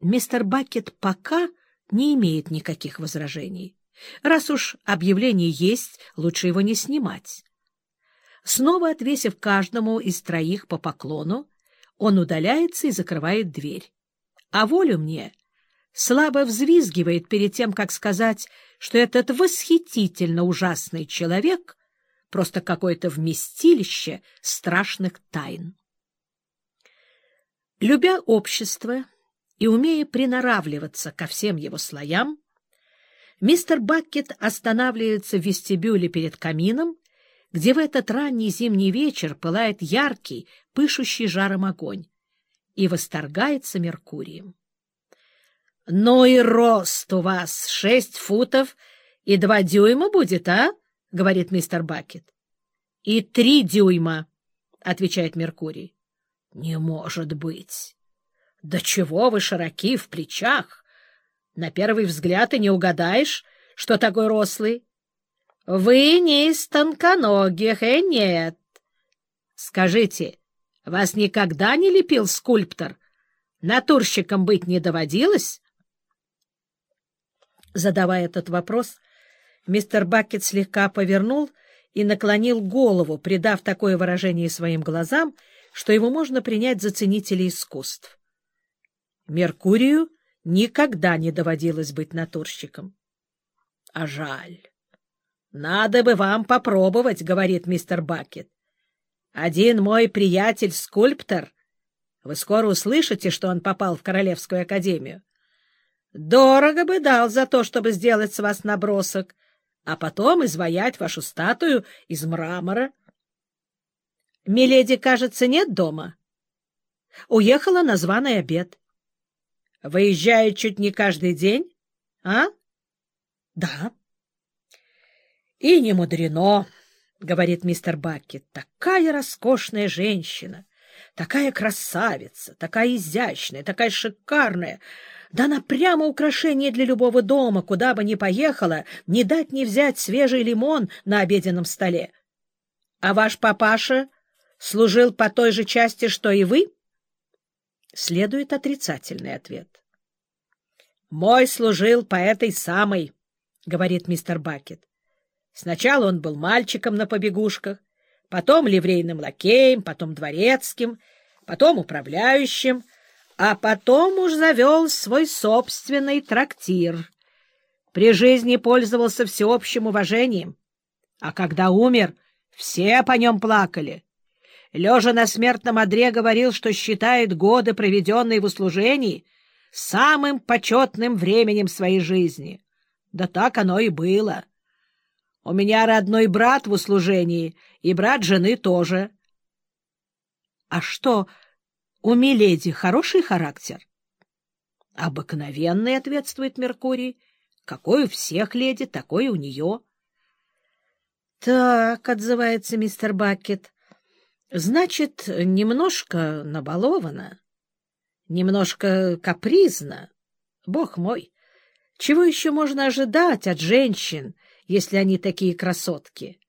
Мистер Бакет пока не имеет никаких возражений. Раз уж объявление есть, лучше его не снимать. Снова отвесив каждому из троих по поклону, он удаляется и закрывает дверь. А волю мне слабо взвизгивает перед тем, как сказать, что этот восхитительно ужасный человек — просто какое-то вместилище страшных тайн. Любя общество и умея приноравливаться ко всем его слоям, мистер Баккет останавливается в вестибюле перед камином, где в этот ранний зимний вечер пылает яркий, пышущий жаром огонь, и восторгается Меркурием. — Ну и рост у вас шесть футов и два дюйма будет, а? — говорит мистер Бакет. — И три дюйма, — отвечает Меркурий. — Не может быть. Да чего вы широки в плечах? На первый взгляд и не угадаешь, что такой рослый. Вы не из тонконогих, э, нет. Скажите, вас никогда не лепил скульптор? Натурщиком быть не доводилось? Задавая этот вопрос, мистер Бакет слегка повернул и наклонил голову, придав такое выражение своим глазам, что его можно принять за ценителя искусств. Меркурию никогда не доводилось быть натурщиком. — А жаль. — Надо бы вам попробовать, — говорит мистер Бакет. — Один мой приятель-скульптор. Вы скоро услышите, что он попал в Королевскую академию. Дорого бы дал за то, чтобы сделать с вас набросок, а потом изваять вашу статую из мрамора. Миледи, кажется, нет дома. Уехала на званый обед. Выезжает чуть не каждый день, а? — Да. — И не мудрено, — говорит мистер Баккет. — Такая роскошная женщина, такая красавица, такая изящная, такая шикарная. Да она прямо украшение для любого дома, куда бы ни поехала, не дать не взять свежий лимон на обеденном столе. А ваш папаша служил по той же части, что и вы? Следует отрицательный ответ. «Мой служил по этой самой», — говорит мистер Бакет. «Сначала он был мальчиком на побегушках, потом ливрейным лакеем, потом дворецким, потом управляющим, а потом уж завел свой собственный трактир. При жизни пользовался всеобщим уважением, а когда умер, все по нем плакали. Лежа на смертном одре говорил, что считает годы, проведенные в услужении, самым почетным временем своей жизни. Да так оно и было. У меня родной брат в услужении, и брат жены тоже. — А что, у Миледи хороший характер? — Обыкновенный, — ответствует Меркурий. — Какой у всех леди, такой у нее. — Так, — отзывается мистер Бакет, — значит, немножко набалована. Немножко капризно. Бог мой, чего еще можно ожидать от женщин, если они такие красотки?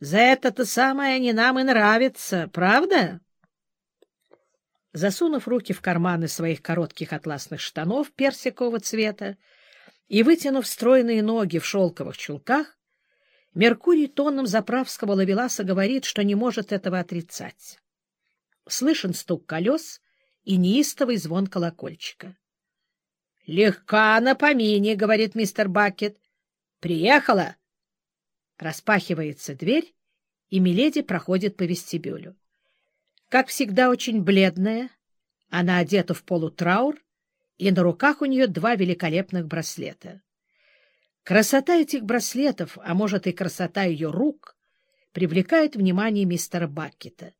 За это-то самое они нам и нравятся, правда? Засунув руки в карманы своих коротких атласных штанов персикового цвета и вытянув стройные ноги в шелковых чулках, Меркурий тоном заправского ловеласа говорит, что не может этого отрицать. Слышен стук колес — и неистовый звон колокольчика. — Легка на помине, — говорит мистер Бакет. — Приехала. Распахивается дверь, и Миледи проходит по вестибюлю. Как всегда, очень бледная, она одета в полутраур, и на руках у нее два великолепных браслета. Красота этих браслетов, а может и красота ее рук, привлекает внимание мистера Баккета.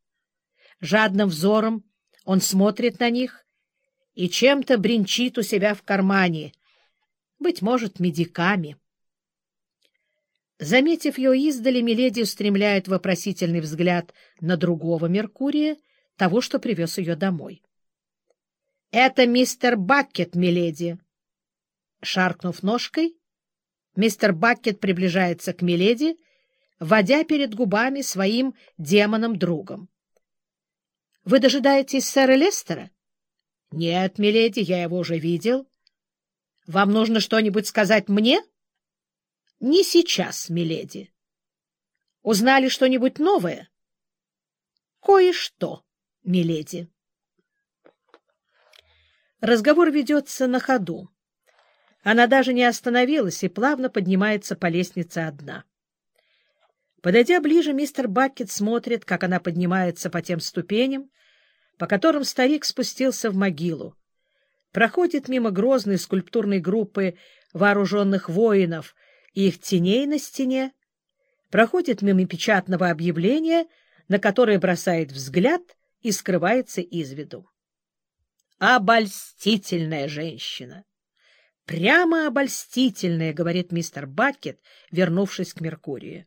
Жадным взором он смотрит на них и чем-то бренчит у себя в кармане, быть может, медиками. Заметив ее издали, Миледи устремляет вопросительный взгляд на другого Меркурия, того, что привез ее домой. — Это мистер Баккет, Миледи. Шаркнув ножкой, мистер Баккет приближается к Миледи, водя перед губами своим демоном-другом. Вы дожидаетесь сэра Лестера? Нет, миледи, я его уже видел. Вам нужно что-нибудь сказать мне? Не сейчас, миледи. Узнали что-нибудь новое? Кое-что, миледи. Разговор ведется на ходу. Она даже не остановилась и плавно поднимается по лестнице одна. Подойдя ближе, мистер Бакет смотрит, как она поднимается по тем ступеням, по которым старик спустился в могилу. Проходит мимо грозной скульптурной группы вооруженных воинов и их теней на стене, проходит мимо печатного объявления, на которое бросает взгляд и скрывается из виду. Обольстительная женщина! Прямо обольстительная, — говорит мистер Бакет, вернувшись к Меркурию.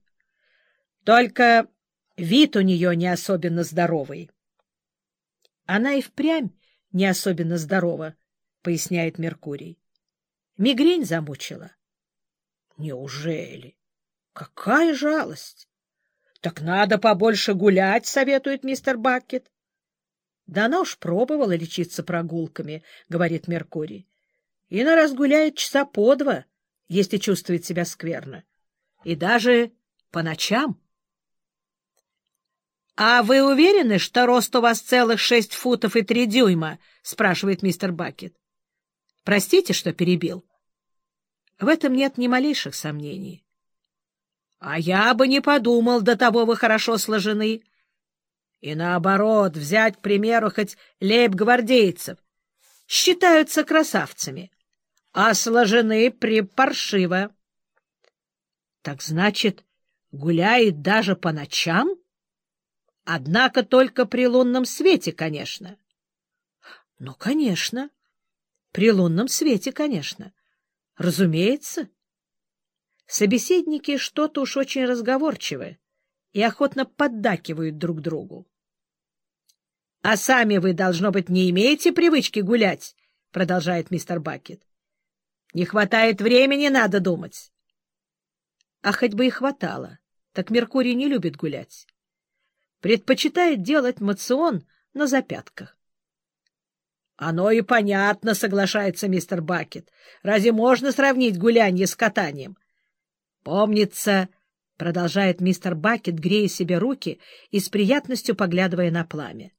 Только вид у нее не особенно здоровый. Она и впрямь не особенно здорова, — поясняет Меркурий. Мигрень замучила. Неужели? Какая жалость! Так надо побольше гулять, — советует мистер Бакет. Да она уж пробовала лечиться прогулками, — говорит Меркурий. И на раз гуляет часа по два, если чувствует себя скверно. И даже по ночам. — А вы уверены, что рост у вас целых шесть футов и три дюйма? — спрашивает мистер Бакет. — Простите, что перебил. В этом нет ни малейших сомнений. — А я бы не подумал, до того вы хорошо сложены. И наоборот, взять, к примеру, хоть лейб-гвардейцев. Считаются красавцами, а сложены припаршиво. — Так значит, гуляет даже по ночам? — Однако только при лунном свете, конечно. — Ну, конечно. При лунном свете, конечно. Разумеется. Собеседники что-то уж очень разговорчивы и охотно поддакивают друг другу. — А сами вы, должно быть, не имеете привычки гулять, — продолжает мистер Бакет. — Не хватает времени, надо думать. А хоть бы и хватало, так Меркурий не любит гулять предпочитает делать мацион на запятках. — Оно и понятно, — соглашается мистер Бакет. — Разве можно сравнить гулянье с катанием? — Помнится, — продолжает мистер Бакет, грея себе руки и с приятностью поглядывая на пламя.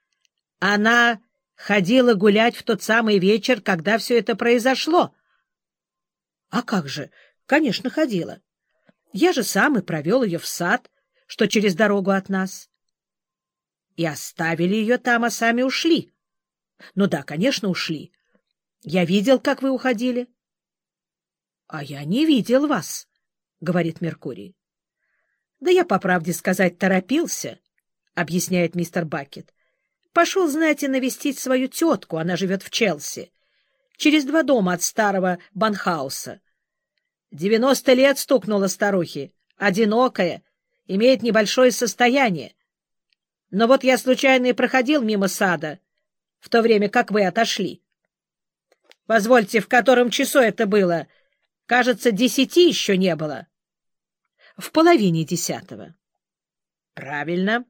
— Она ходила гулять в тот самый вечер, когда все это произошло. — А как же? Конечно, ходила. Я же сам и провел ее в сад, что через дорогу от нас. И оставили ее там, а сами ушли. Ну да, конечно, ушли. Я видел, как вы уходили. — А я не видел вас, — говорит Меркурий. — Да я, по правде сказать, торопился, — объясняет мистер Бакет. Пошел, знаете, навестить свою тетку, она живет в Челси, через два дома от старого Банхауса. Девяносто лет стукнула старухе, одинокая, имеет небольшое состояние. Но вот я случайно и проходил мимо сада, в то время как вы отошли. Позвольте, в котором часу это было? Кажется, десяти еще не было. В половине десятого. Правильно,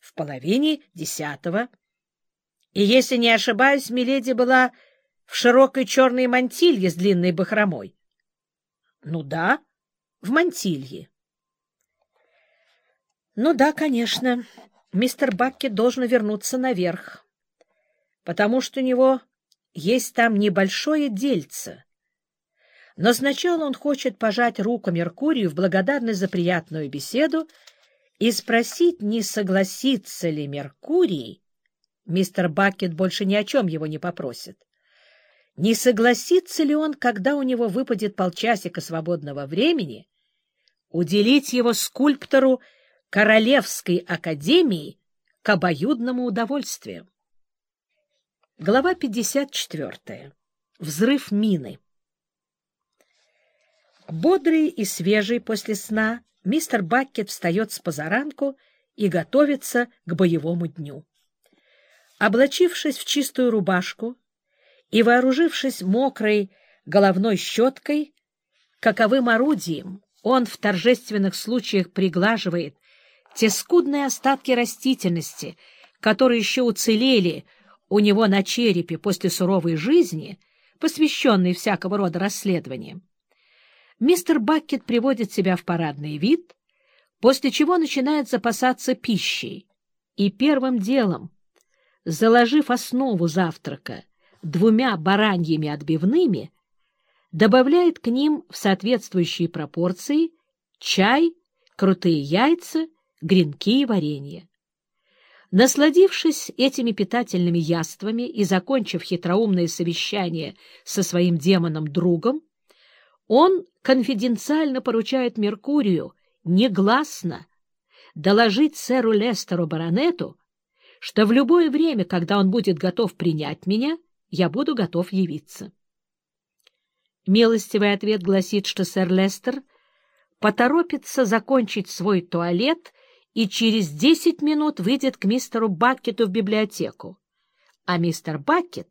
в половине десятого. И, если не ошибаюсь, Миледи была в широкой черной мантилье с длинной бахромой. Ну да, в мантилье. Ну да, конечно, мистер Бакки должен вернуться наверх, потому что у него есть там небольшое дельце. Но сначала он хочет пожать руку Меркурию в благодарность за приятную беседу и спросить, не согласится ли Меркурий, мистер Бакет больше ни о чем его не попросит, не согласится ли он, когда у него выпадет полчасика свободного времени, уделить его скульптору Королевской академии к обоюдному удовольствию. Глава 54. Взрыв мины. Бодрый и свежий после сна, мистер Баккет встает с позаранку и готовится к боевому дню. Облачившись в чистую рубашку и вооружившись мокрой головной щеткой, каковым орудием он в торжественных случаях приглаживает те скудные остатки растительности, которые еще уцелели у него на черепе после суровой жизни, посвященной всякого рода расследованиям, мистер Баккет приводит себя в парадный вид, после чего начинает запасаться пищей, и первым делом, заложив основу завтрака двумя бараньими отбивными, добавляет к ним в соответствующие пропорции чай, крутые яйца, гренки и варенье. Насладившись этими питательными яствами и закончив хитроумное совещание со своим демоном-другом, он конфиденциально поручает Меркурию негласно доложить сэру Лестеру баронету, что в любое время, когда он будет готов принять меня, я буду готов явиться. Милостивый ответ гласит, что сэр Лестер поторопится закончить свой туалет и через десять минут выйдет к мистеру Баккету в библиотеку. А мистер Баккет,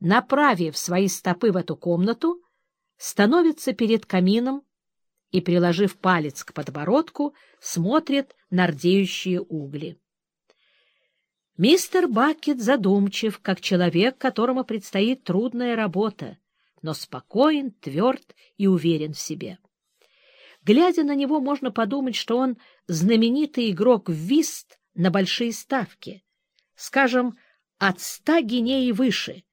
направив свои стопы в эту комнату, становится перед камином и, приложив палец к подбородку, смотрит на рдеющие угли. Мистер Баккет задумчив, как человек, которому предстоит трудная работа, но спокоен, тверд и уверен в себе. Глядя на него, можно подумать, что он знаменитый игрок в вист на большие ставки, скажем, от ста гиней и выше,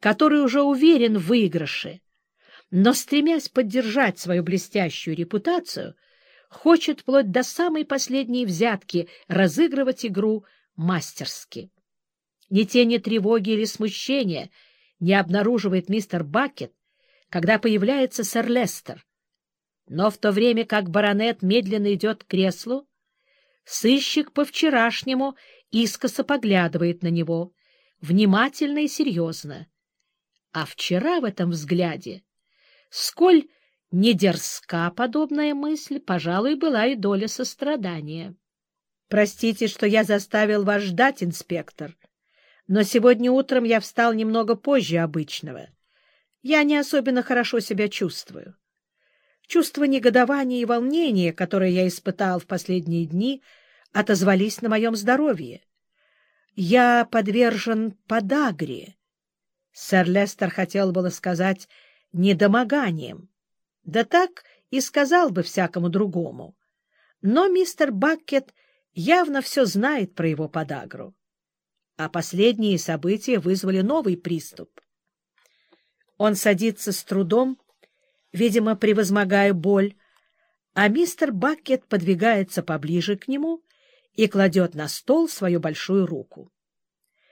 который уже уверен в выигрыше, но, стремясь поддержать свою блестящую репутацию, хочет вплоть до самой последней взятки разыгрывать игру мастерски. Ни тени тревоги или смущения не обнаруживает мистер Бакет, когда появляется сэр Лестер. Но в то время как баронет медленно идет к креслу, сыщик по-вчерашнему искоса поглядывает на него, внимательно и серьезно. А вчера в этом взгляде Сколь не дерзка подобная мысль, пожалуй, была и доля сострадания. «Простите, что я заставил вас ждать, инспектор, но сегодня утром я встал немного позже обычного. Я не особенно хорошо себя чувствую. Чувство негодования и волнения, которое я испытал в последние дни, отозвались на моем здоровье. Я подвержен подагре». Сэр Лестер хотел было сказать недомоганием. Да так и сказал бы всякому другому. Но мистер Баккет явно все знает про его подагру. А последние события вызвали новый приступ. Он садится с трудом, видимо, превозмогая боль, а мистер Баккет подвигается поближе к нему и кладет на стол свою большую руку.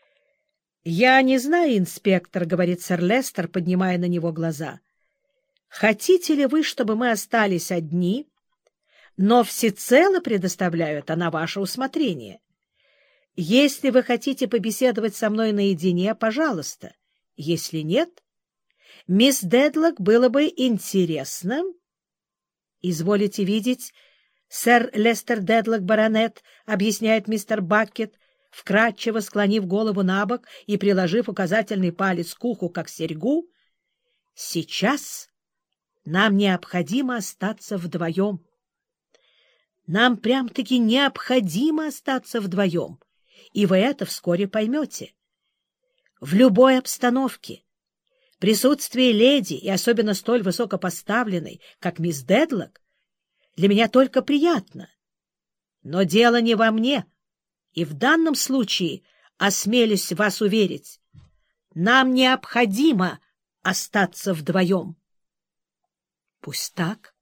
— Я не знаю, инспектор, — говорит сэр Лестер, поднимая на него глаза. — Хотите ли вы, чтобы мы остались одни, но всецело предоставляю это на ваше усмотрение? Если вы хотите побеседовать со мной наедине, пожалуйста. Если нет, мисс Дедлок было бы интересно. Изволите видеть, сэр Лестер Дедлок, баронет, — объясняет мистер Баккет, — вкрадчиво склонив голову на бок и приложив указательный палец к уху, как серьгу, «Сейчас нам необходимо остаться вдвоем. Нам прям-таки необходимо остаться вдвоем, и вы это вскоре поймете. В любой обстановке присутствие леди, и особенно столь высокопоставленной, как мисс Дедлок, для меня только приятно. Но дело не во мне» И в данном случае, осмелюсь вас уверить, нам необходимо остаться вдвоем. Пусть так.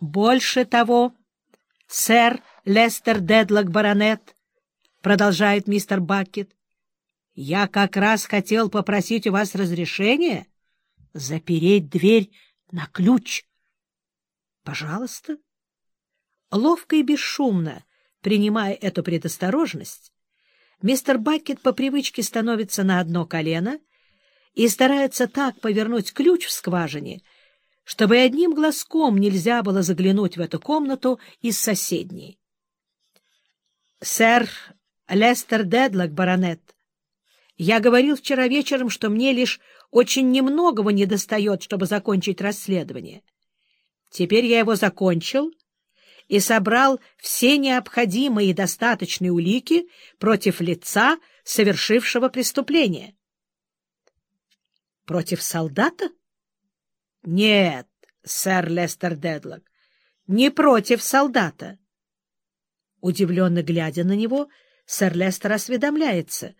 Больше того, сэр Лестер Дедлок Баронет, продолжает мистер Бакет, я как раз хотел попросить у вас разрешения запереть дверь на ключ. Пожалуйста. Ловко и бесшумно Принимая эту предосторожность, мистер Бакет по привычке становится на одно колено и старается так повернуть ключ в скважине, чтобы одним глазком нельзя было заглянуть в эту комнату из соседней. «Сэр Лестер Дедлок, баронет, я говорил вчера вечером, что мне лишь очень немногого недостает, чтобы закончить расследование. Теперь я его закончил» и собрал все необходимые и достаточные улики против лица, совершившего преступление. Против солдата? Нет, сэр Лестер Дедлок, не против солдата. Удивленно глядя на него, сэр Лестер осведомляется.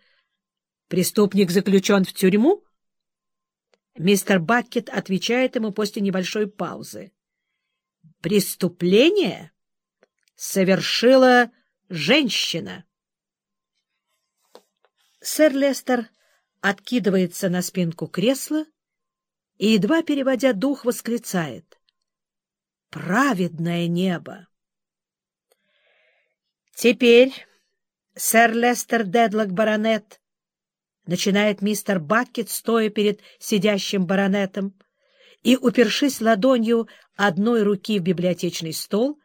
Преступник заключен в тюрьму? Мистер Баккет отвечает ему после небольшой паузы. Преступление совершила женщина. Сэр Лестер откидывается на спинку кресла и, едва переводя дух, восклицает. «Праведное небо!» «Теперь, сэр Лестер Дедлок, баронет, начинает мистер Баккет, стоя перед сидящим баронетом, и, упершись ладонью одной руки в библиотечный стол,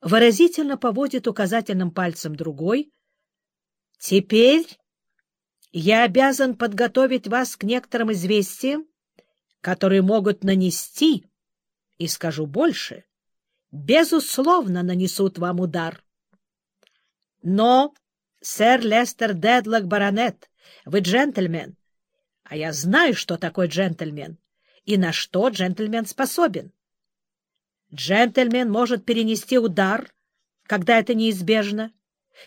выразительно поводит указательным пальцем другой. «Теперь я обязан подготовить вас к некоторым известиям, которые могут нанести, и скажу больше, безусловно нанесут вам удар. Но, сэр Лестер Дедлок, баронет, вы джентльмен, а я знаю, что такое джентльмен и на что джентльмен способен. Джентльмен может перенести удар, когда это неизбежно,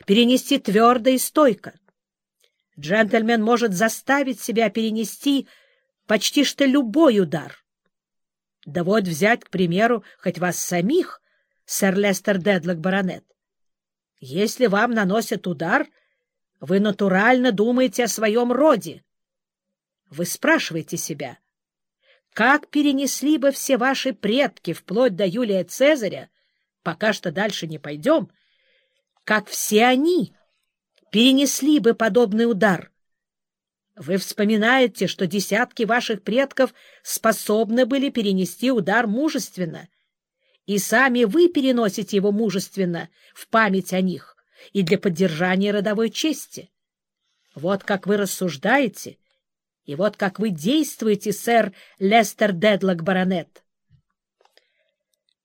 перенести твердо и стойко. Джентльмен может заставить себя перенести почти что любой удар. Да вот взять, к примеру, хоть вас самих, сэр Лестер Дедлок, баронет. Если вам наносят удар, вы натурально думаете о своем роде. Вы спрашиваете себя, как перенесли бы все ваши предки вплоть до Юлия Цезаря, пока что дальше не пойдем, как все они перенесли бы подобный удар. Вы вспоминаете, что десятки ваших предков способны были перенести удар мужественно, и сами вы переносите его мужественно в память о них и для поддержания родовой чести. Вот как вы рассуждаете, и вот как вы действуете, сэр Лестер Дедлок, баронет.